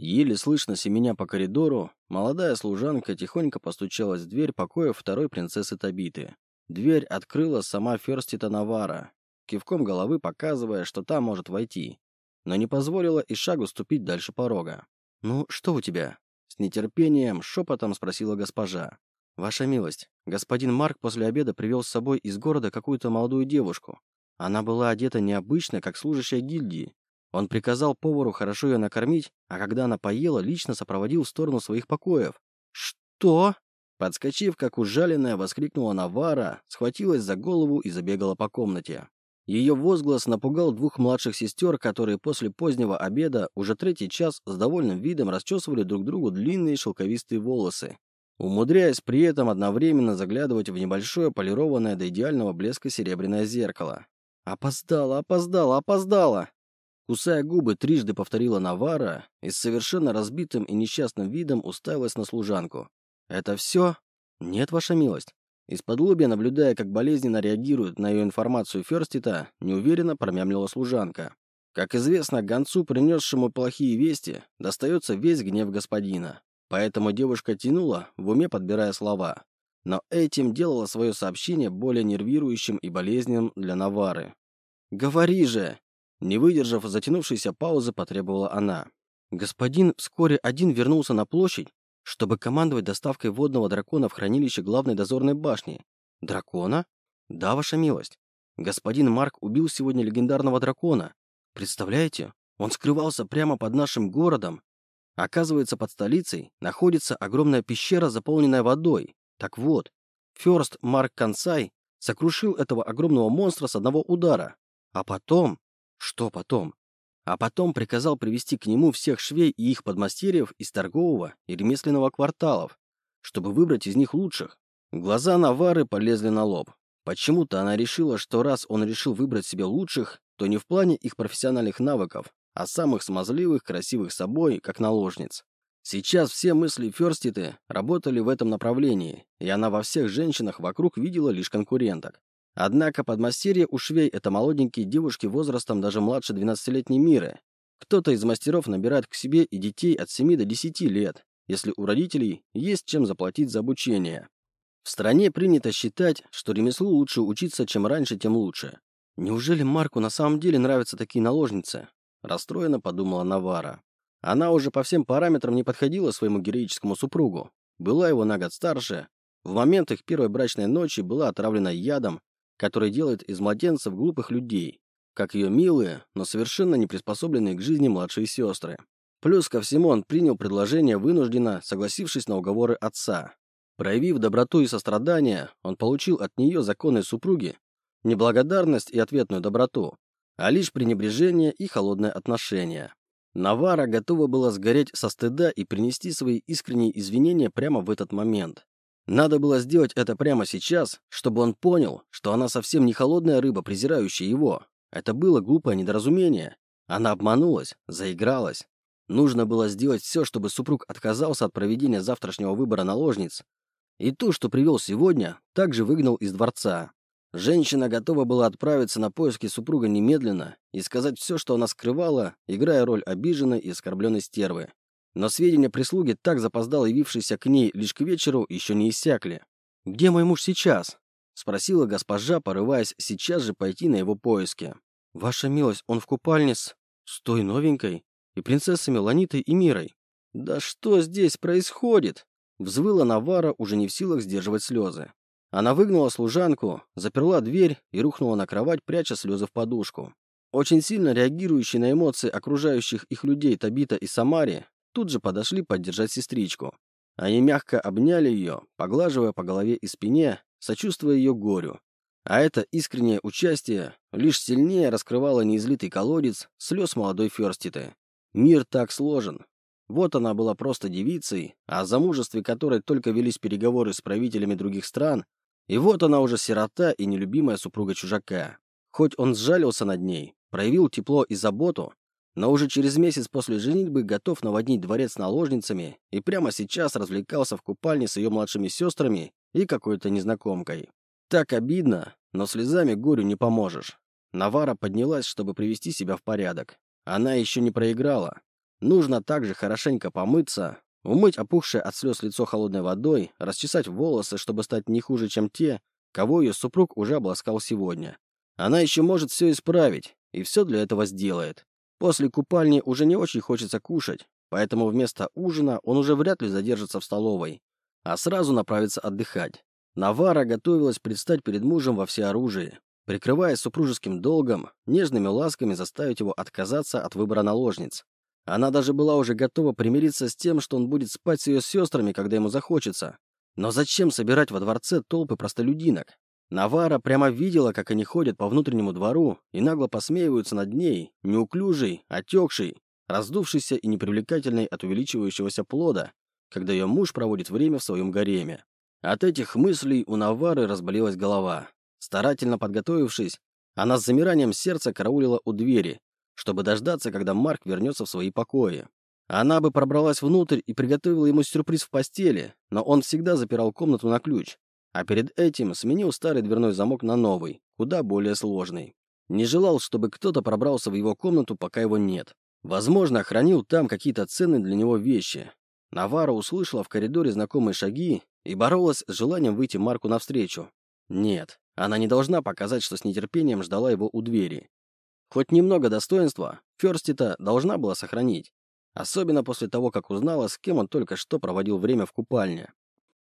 Еле слышно семеня по коридору, молодая служанка тихонько постучалась в дверь покоя второй принцессы Табиты. Дверь открыла сама Ферстита Навара, кивком головы показывая, что та может войти, но не позволила и шагу ступить дальше порога. «Ну, что у тебя?» С нетерпением, шепотом спросила госпожа. «Ваша милость, господин Марк после обеда привел с собой из города какую-то молодую девушку. Она была одета необычно, как служащая гильдии. Он приказал повару хорошо ее накормить, а когда она поела, лично сопроводил в сторону своих покоев. «Что?» Подскочив, как ужаленная, воскликнула Навара, схватилась за голову и забегала по комнате. Ее возглас напугал двух младших сестер, которые после позднего обеда уже третий час с довольным видом расчесывали друг другу длинные шелковистые волосы, умудряясь при этом одновременно заглядывать в небольшое полированное до идеального блеска серебряное зеркало. «Опоздала, опоздала, опоздала!» Кусая губы, трижды повторила Навара и с совершенно разбитым и несчастным видом уставилась на служанку. «Это все?» «Нет, ваша милость». Из-под наблюдая, как болезненно реагирует на ее информацию Ферстита, неуверенно промямлила служанка. Как известно, гонцу, принесшему плохие вести, достается весь гнев господина. Поэтому девушка тянула, в уме подбирая слова. Но этим делала свое сообщение более нервирующим и болезненным для Навары. «Говори же!» Не выдержав затянувшейся паузы, потребовала она. Господин вскоре один вернулся на площадь, чтобы командовать доставкой водного дракона в хранилище главной дозорной башни. Дракона? Да, ваша милость. Господин Марк убил сегодня легендарного дракона. Представляете? Он скрывался прямо под нашим городом. Оказывается, под столицей находится огромная пещера, заполненная водой. Так вот, Ферст Марк Кансай сокрушил этого огромного монстра с одного удара. А потом что потом? А потом приказал привести к нему всех швей и их подмастерьев из торгового и ремесленного кварталов, чтобы выбрать из них лучших. Глаза Навары полезли на лоб. Почему-то она решила, что раз он решил выбрать себе лучших, то не в плане их профессиональных навыков, а самых смазливых, красивых собой, как наложниц. Сейчас все мысли Ферститы работали в этом направлении, и она во всех женщинах вокруг видела лишь конкуренток. Однако подмастерье у швей – это молоденькие девушки возрастом даже младше 12-летней Миры. Кто-то из мастеров набирает к себе и детей от 7 до 10 лет, если у родителей есть чем заплатить за обучение. В стране принято считать, что ремеслу лучше учиться, чем раньше, тем лучше. Неужели Марку на самом деле нравятся такие наложницы? Расстроенно подумала Навара. Она уже по всем параметрам не подходила своему героическому супругу. Была его на год старше. В момент их первой брачной ночи была отравлена ядом, который делает из младенцев глупых людей, как ее милые, но совершенно не приспособленные к жизни младшие сестры. Плюс ко всему он принял предложение вынужденно, согласившись на уговоры отца. Проявив доброту и сострадание, он получил от нее законной супруги не благодарность и ответную доброту, а лишь пренебрежение и холодное отношение. Навара готова была сгореть со стыда и принести свои искренние извинения прямо в этот момент. Надо было сделать это прямо сейчас, чтобы он понял, что она совсем не холодная рыба, презирающая его. Это было глупое недоразумение. Она обманулась, заигралась. Нужно было сделать все, чтобы супруг отказался от проведения завтрашнего выбора наложниц. И ту, что привел сегодня, также выгнал из дворца. Женщина готова была отправиться на поиски супруга немедленно и сказать все, что она скрывала, играя роль обиженной и оскорбленной стервы. Но сведения прислуги, так запоздало явившиеся к ней лишь к вечеру, еще не иссякли. «Где мой муж сейчас?» — спросила госпожа, порываясь сейчас же пойти на его поиски. «Ваша милость, он в купальне с... с той новенькой и принцессами Ланитой и Мирой». «Да что здесь происходит?» — взвыла Навара, уже не в силах сдерживать слезы. Она выгнала служанку, заперла дверь и рухнула на кровать, пряча слезы в подушку. Очень сильно реагирующие на эмоции окружающих их людей Табита и Самари тут же подошли поддержать сестричку. Они мягко обняли ее, поглаживая по голове и спине, сочувствуя ее горю. А это искреннее участие лишь сильнее раскрывало неизлитый колодец слез молодой Ферститы. Мир так сложен. Вот она была просто девицей, о замужестве которой только велись переговоры с правителями других стран, и вот она уже сирота и нелюбимая супруга чужака. Хоть он сжалился над ней, проявил тепло и заботу, но уже через месяц после женитьбы готов наводнить дворец наложницами и прямо сейчас развлекался в купальне с ее младшими сестрами и какой-то незнакомкой. Так обидно, но слезами горю не поможешь. Навара поднялась, чтобы привести себя в порядок. Она еще не проиграла. Нужно также хорошенько помыться, умыть опухшее от слез лицо холодной водой, расчесать волосы, чтобы стать не хуже, чем те, кого ее супруг уже обласкал сегодня. Она еще может все исправить, и все для этого сделает. После купальни уже не очень хочется кушать, поэтому вместо ужина он уже вряд ли задержится в столовой, а сразу направится отдыхать. Навара готовилась предстать перед мужем во всеоружии, прикрываясь супружеским долгом, нежными ласками заставить его отказаться от выбора наложниц. Она даже была уже готова примириться с тем, что он будет спать с ее сестрами, когда ему захочется. Но зачем собирать во дворце толпы простолюдинок? Навара прямо видела, как они ходят по внутреннему двору и нагло посмеиваются над ней, неуклюжей, отекшей, раздувшейся и непривлекательной от увеличивающегося плода, когда ее муж проводит время в своем гареме. От этих мыслей у Навары разболелась голова. Старательно подготовившись, она с замиранием сердца караулила у двери, чтобы дождаться, когда Марк вернется в свои покои. Она бы пробралась внутрь и приготовила ему сюрприз в постели, но он всегда запирал комнату на ключ, а перед этим сменил старый дверной замок на новый, куда более сложный. Не желал, чтобы кто-то пробрался в его комнату, пока его нет. Возможно, хранил там какие-то ценные для него вещи. Навара услышала в коридоре знакомые шаги и боролась с желанием выйти Марку навстречу. Нет, она не должна показать, что с нетерпением ждала его у двери. Хоть немного достоинства Ферстита должна была сохранить, особенно после того, как узнала, с кем он только что проводил время в купальне.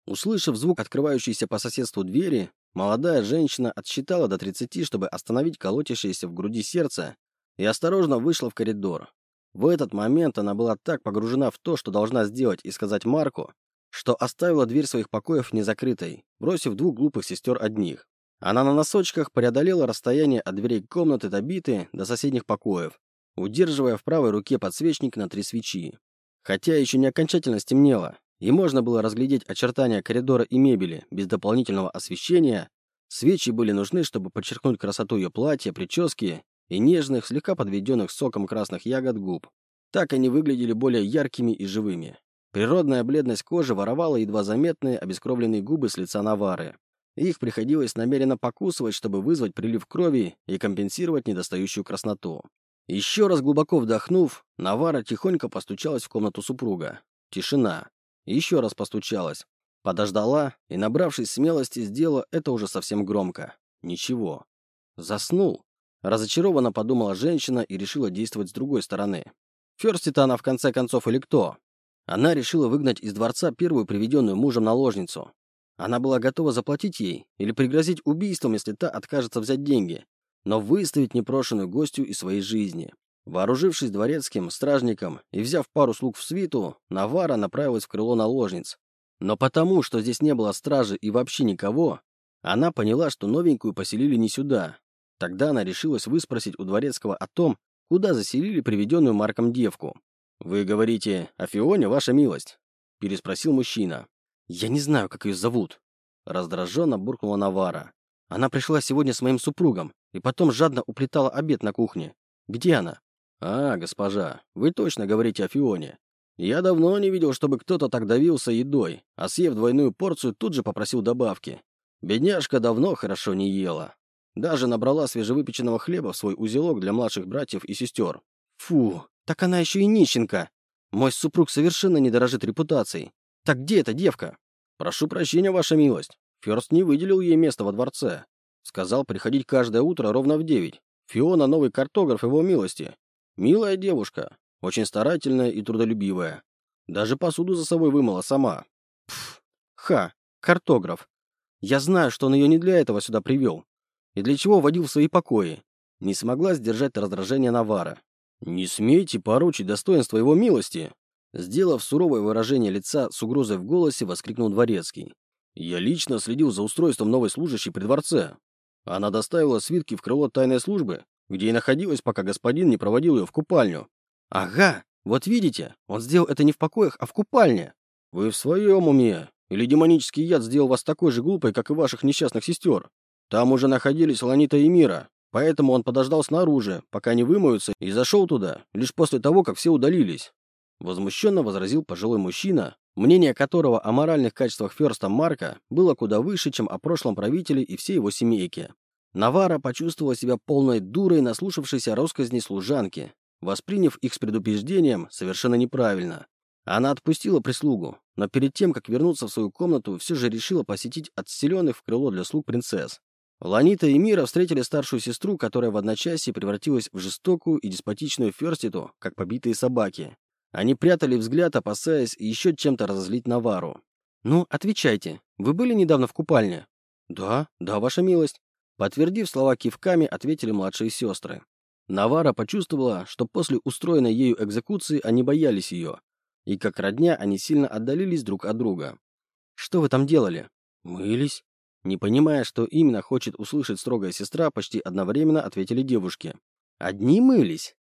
Услышав звук открывающейся по соседству двери, молодая женщина отсчитала до 30, чтобы остановить колотящееся в груди сердце, и осторожно вышла в коридор. В этот момент она была так погружена в то, что должна сделать и сказать Марку, что оставила дверь своих покоев незакрытой, бросив двух глупых сестер одних. Она на носочках преодолела расстояние от дверей комнаты Табиты до соседних покоев, удерживая в правой руке подсвечник на три свечи. Хотя еще не окончательно стемнело, и можно было разглядеть очертания коридора и мебели без дополнительного освещения, свечи были нужны, чтобы подчеркнуть красоту ее платья, прически и нежных, слегка подведенных соком красных ягод губ. Так они выглядели более яркими и живыми. Природная бледность кожи воровала едва заметные обескровленные губы с лица Навары. Их приходилось намеренно покусывать, чтобы вызвать прилив крови и компенсировать недостающую красноту. Еще раз глубоко вдохнув, Навара тихонько постучалась в комнату супруга. Тишина. Еще раз постучалась. Подождала и, набравшись смелости, сделала это уже совсем громко. Ничего. Заснул. Разочарованно подумала женщина и решила действовать с другой стороны. Ферсти-то она в конце концов или кто? Она решила выгнать из дворца первую приведенную мужем наложницу. Она была готова заплатить ей или пригрозить убийством, если та откажется взять деньги, но выставить непрошенную гостью из своей жизни. Вооружившись дворецким, стражником и взяв пару слуг в свиту, Навара направилась в крыло наложниц. Но потому, что здесь не было стражи и вообще никого, она поняла, что новенькую поселили не сюда. Тогда она решилась выспросить у дворецкого о том, куда заселили приведенную Марком девку. «Вы говорите о Фионе, ваша милость?» – переспросил мужчина. «Я не знаю, как ее зовут», — раздраженно буркнула Навара. «Она пришла сегодня с моим супругом и потом жадно уплетала обед на кухне. Где она?» «А, госпожа, вы точно говорите о Фионе. Я давно не видел, чтобы кто-то так давился едой, а съев двойную порцию, тут же попросил добавки. Бедняжка давно хорошо не ела. Даже набрала свежевыпеченного хлеба в свой узелок для младших братьев и сестер. Фу, так она еще и нищенка. Мой супруг совершенно не дорожит репутацией. Так где эта девка? Прошу прощения, ваша милость. Ферст не выделил ей место во дворце. Сказал приходить каждое утро ровно в девять. Фиона новый картограф его милости. Милая девушка, очень старательная и трудолюбивая. Даже посуду за собой вымыла сама. Пф, ха, картограф. Я знаю, что он ее не для этого сюда привел. И для чего водил в свои покои. Не смогла сдержать раздражение Навара. «Не смейте поручить достоинство его милости!» Сделав суровое выражение лица с угрозой в голосе, воскликнул Дворецкий. «Я лично следил за устройством новой служащей при дворце. Она доставила свитки в крыло тайной службы, где и находилась, пока господин не проводил ее в купальню». «Ага, вот видите, он сделал это не в покоях, а в купальне». «Вы в своем уме? Или демонический яд сделал вас такой же глупой, как и ваших несчастных сестер? Там уже находились Ланита и Мира, поэтому он подождал снаружи, пока не вымоются, и зашел туда, лишь после того, как все удалились. Возмущенно возразил пожилой мужчина, мнение которого о моральных качествах Ферста Марка было куда выше, чем о прошлом правителе и всей его семейке. Навара почувствовала себя полной дурой, наслушавшейся россказни служанки. восприняв их с предупреждением совершенно неправильно. Она отпустила прислугу, но перед тем, как вернуться в свою комнату, все же решила посетить отселенных в крыло для слуг принцесс. Ланита и Мира встретили старшую сестру, которая в одночасье превратилась в жестокую и деспотичную Ферститу, как побитые собаки. Они прятали взгляд, опасаясь еще чем-то разозлить Навару. «Ну, отвечайте. Вы были недавно в купальне?» «Да, да, ваша милость». Подтвердив слова кивками, ответили младшие сестры. Навара почувствовала, что после устроенной ею экзекуции они боялись ее, и как родня они сильно отдалились друг от друга. «Что вы там делали?» «Мылись». Не понимая, что именно хочет услышать строгая сестра, почти одновременно ответили девушки. «Одни мылись?»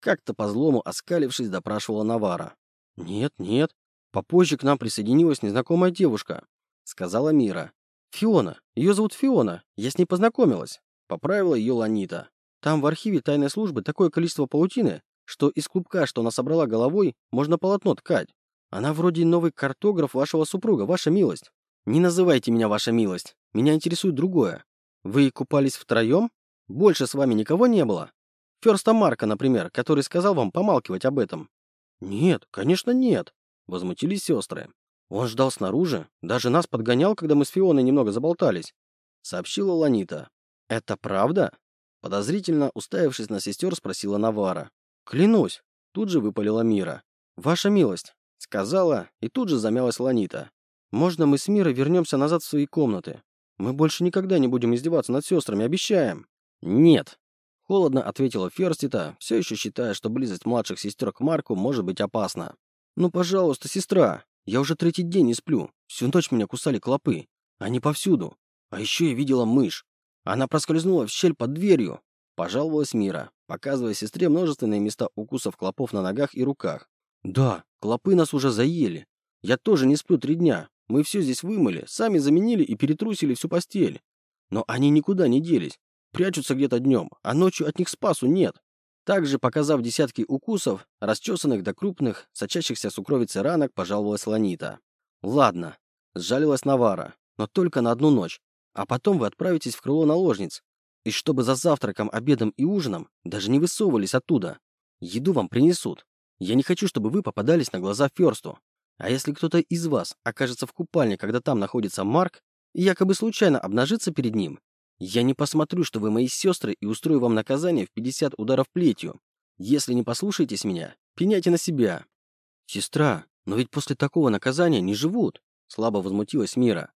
Как-то по-злому оскалившись, допрашивала Навара. «Нет, нет. Попозже к нам присоединилась незнакомая девушка», — сказала Мира. «Фиона. Ее зовут Фиона. Я с ней познакомилась», — поправила ее Ланита. «Там в архиве тайной службы такое количество паутины, что из клубка, что она собрала головой, можно полотно ткать. Она вроде новый картограф вашего супруга, ваша милость. Не называйте меня ваша милость. Меня интересует другое. Вы купались втроем? Больше с вами никого не было? Ферста Марка, например, который сказал вам помалкивать об этом. Нет, конечно, нет, возмутились сестры. Он ждал снаружи, даже нас подгонял, когда мы с Фионой немного заболтались, сообщила Ланита. Это правда? Подозрительно уставившись на сестер, спросила Навара. Клянусь, тут же выпалила Мира. Ваша милость, сказала, и тут же замялась Ланита. Можно мы с Мирой вернемся назад в свои комнаты? Мы больше никогда не будем издеваться над сестрами, обещаем. Нет, Холодно ответила Ферстита, все еще считая, что близость младших сестер к Марку может быть опасна. «Ну, пожалуйста, сестра, я уже третий день не сплю. Всю ночь меня кусали клопы. Они повсюду. А еще я видела мышь. Она проскользнула в щель под дверью. Пожаловалась Мира, показывая сестре множественные места укусов клопов на ногах и руках. «Да, клопы нас уже заели. Я тоже не сплю три дня. Мы все здесь вымыли, сами заменили и перетрусили всю постель. Но они никуда не делись. Прячутся где-то днем, а ночью от них спасу нет. Также, показав десятки укусов, расчесанных до крупных, сочащихся сукровицы ранок, пожаловалась Ланита. «Ладно», — сжалилась Навара, — «но только на одну ночь. А потом вы отправитесь в крыло наложниц. И чтобы за завтраком, обедом и ужином даже не высовывались оттуда. Еду вам принесут. Я не хочу, чтобы вы попадались на глаза Ферсту. А если кто-то из вас окажется в купальне, когда там находится Марк, и якобы случайно обнажится перед ним, я не посмотрю, что вы мои сестры, и устрою вам наказание в 50 ударов плетью. Если не послушаетесь меня, пеняйте на себя. Сестра, но ведь после такого наказания не живут, слабо возмутилась Мира.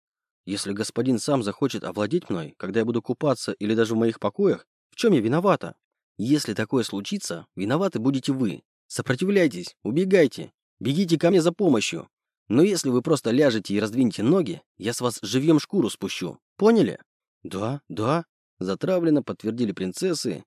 Если господин сам захочет овладеть мной, когда я буду купаться или даже в моих покоях, в чем я виновата? Если такое случится, виноваты будете вы. Сопротивляйтесь, убегайте, бегите ко мне за помощью. Но если вы просто ляжете и раздвинете ноги, я с вас живьем шкуру спущу. Поняли? «Да, да», — затравленно подтвердили принцессы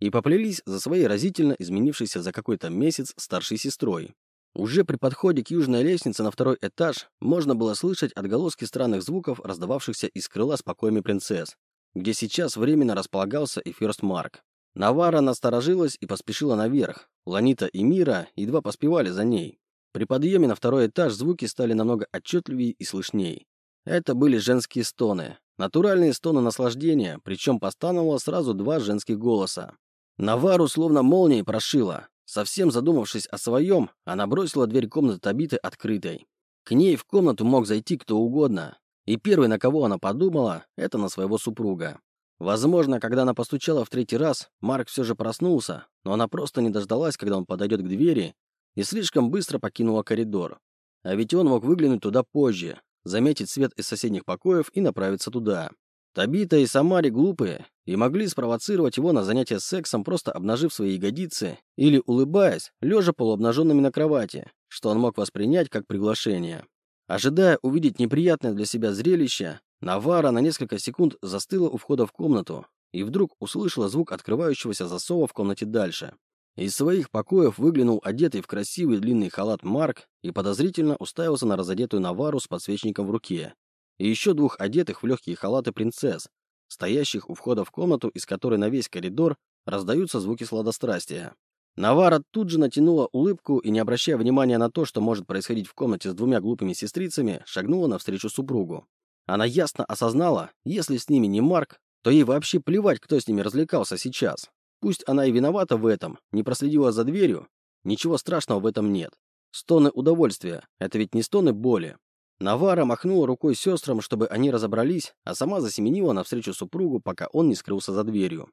и поплелись за своей разительно изменившейся за какой-то месяц старшей сестрой. Уже при подходе к южной лестнице на второй этаж можно было слышать отголоски странных звуков, раздававшихся из крыла с покоями принцесс, где сейчас временно располагался и Ферст Марк. Навара насторожилась и поспешила наверх. Ланита и Мира едва поспевали за ней. При подъеме на второй этаж звуки стали намного отчетливее и слышней. Это были женские стоны, Натуральные стоны наслаждения, причем постановало сразу два женских голоса. Навару словно молнией прошила. Совсем задумавшись о своем, она бросила дверь комнаты Табиты открытой. К ней в комнату мог зайти кто угодно. И первый, на кого она подумала, это на своего супруга. Возможно, когда она постучала в третий раз, Марк все же проснулся, но она просто не дождалась, когда он подойдет к двери, и слишком быстро покинула коридор. А ведь он мог выглянуть туда позже, заметить свет из соседних покоев и направиться туда. Табита и Самари глупые и могли спровоцировать его на занятие сексом, просто обнажив свои ягодицы или улыбаясь, лежа полуобнаженными на кровати, что он мог воспринять как приглашение. Ожидая увидеть неприятное для себя зрелище, Навара на несколько секунд застыла у входа в комнату и вдруг услышала звук открывающегося засова в комнате дальше. Из своих покоев выглянул одетый в красивый длинный халат Марк и подозрительно уставился на разодетую Навару с подсвечником в руке. И еще двух одетых в легкие халаты принцесс, стоящих у входа в комнату, из которой на весь коридор раздаются звуки сладострастия. Навара тут же натянула улыбку и, не обращая внимания на то, что может происходить в комнате с двумя глупыми сестрицами, шагнула навстречу супругу. Она ясно осознала, если с ними не Марк, то ей вообще плевать, кто с ними развлекался сейчас. Пусть она и виновата в этом, не проследила за дверью, ничего страшного в этом нет. Стоны удовольствия – это ведь не стоны боли. Навара махнула рукой сестрам, чтобы они разобрались, а сама засеменила навстречу супругу, пока он не скрылся за дверью.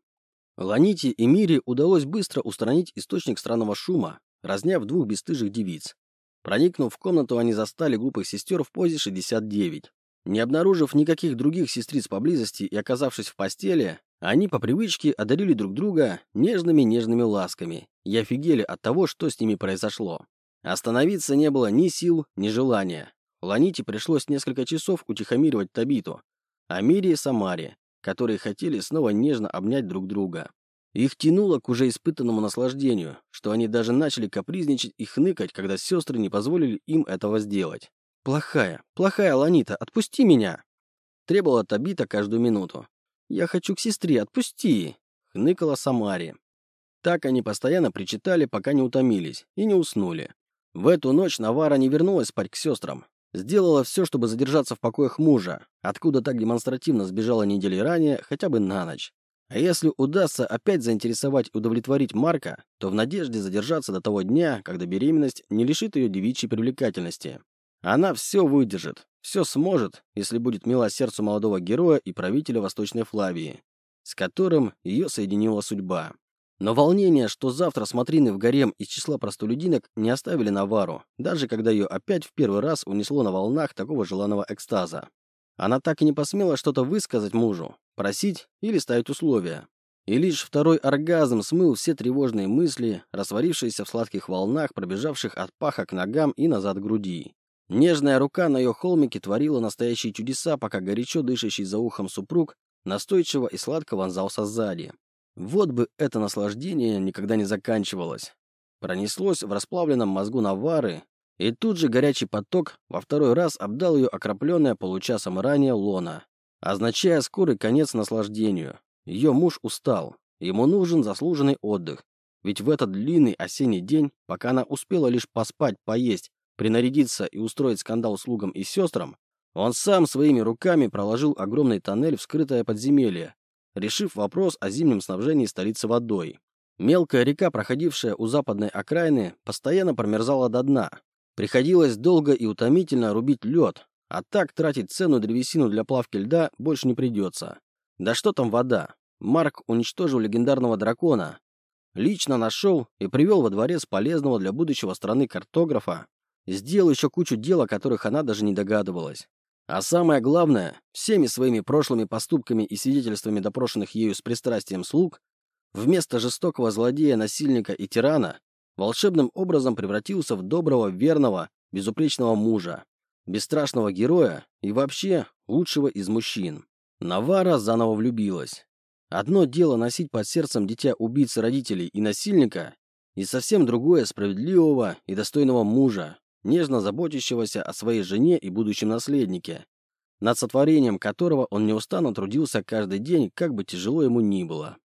Ланите и Мире удалось быстро устранить источник странного шума, разняв двух бесстыжих девиц. Проникнув в комнату, они застали глупых сестер в позе 69. Не обнаружив никаких других сестриц поблизости и оказавшись в постели, они по привычке одарили друг друга нежными-нежными ласками и офигели от того, что с ними произошло. Остановиться не было ни сил, ни желания. Ланите пришлось несколько часов утихомиривать Табиту, а и Самаре, которые хотели снова нежно обнять друг друга. Их тянуло к уже испытанному наслаждению, что они даже начали капризничать и хныкать, когда сестры не позволили им этого сделать. «Плохая, плохая Ланита, отпусти меня!» Требовала Табита каждую минуту. «Я хочу к сестре, отпусти!» Хныкала Самаре. Так они постоянно причитали, пока не утомились и не уснули. В эту ночь Навара не вернулась спать к сестрам, Сделала все, чтобы задержаться в покоях мужа, откуда так демонстративно сбежала недели ранее, хотя бы на ночь. А если удастся опять заинтересовать и удовлетворить Марка, то в надежде задержаться до того дня, когда беременность не лишит ее девичьей привлекательности. Она все выдержит, все сможет, если будет мила сердцу молодого героя и правителя Восточной Флавии, с которым ее соединила судьба. Но волнение, что завтра смотрины в гарем из числа простолюдинок не оставили Навару, даже когда ее опять в первый раз унесло на волнах такого желанного экстаза. Она так и не посмела что-то высказать мужу, просить или ставить условия. И лишь второй оргазм смыл все тревожные мысли, растворившиеся в сладких волнах, пробежавших от паха к ногам и назад к груди. Нежная рука на ее холмике творила настоящие чудеса, пока горячо дышащий за ухом супруг настойчиво и сладко вонзался сзади. Вот бы это наслаждение никогда не заканчивалось. Пронеслось в расплавленном мозгу Навары, и тут же горячий поток во второй раз обдал ее окропленное получасом ранее лона, означая скорый конец наслаждению. Ее муж устал, ему нужен заслуженный отдых, ведь в этот длинный осенний день, пока она успела лишь поспать, поесть, принарядиться и устроить скандал слугам и сестрам, он сам своими руками проложил огромный тоннель в скрытое подземелье, решив вопрос о зимнем снабжении столицы водой. Мелкая река, проходившая у западной окраины, постоянно промерзала до дна. Приходилось долго и утомительно рубить лед, а так тратить ценную древесину для плавки льда больше не придется. Да что там вода? Марк уничтожил легендарного дракона. Лично нашел и привел во дворец полезного для будущего страны картографа. Сделал еще кучу дел, о которых она даже не догадывалась. А самое главное, всеми своими прошлыми поступками и свидетельствами допрошенных ею с пристрастием слуг, вместо жестокого злодея, насильника и тирана, волшебным образом превратился в доброго, верного, безупречного мужа, бесстрашного героя и вообще лучшего из мужчин. Навара заново влюбилась. Одно дело носить под сердцем дитя убийцы родителей и насильника, и совсем другое справедливого и достойного мужа, нежно заботящегося о своей жене и будущем наследнике, над сотворением которого он неустанно трудился каждый день, как бы тяжело ему ни было.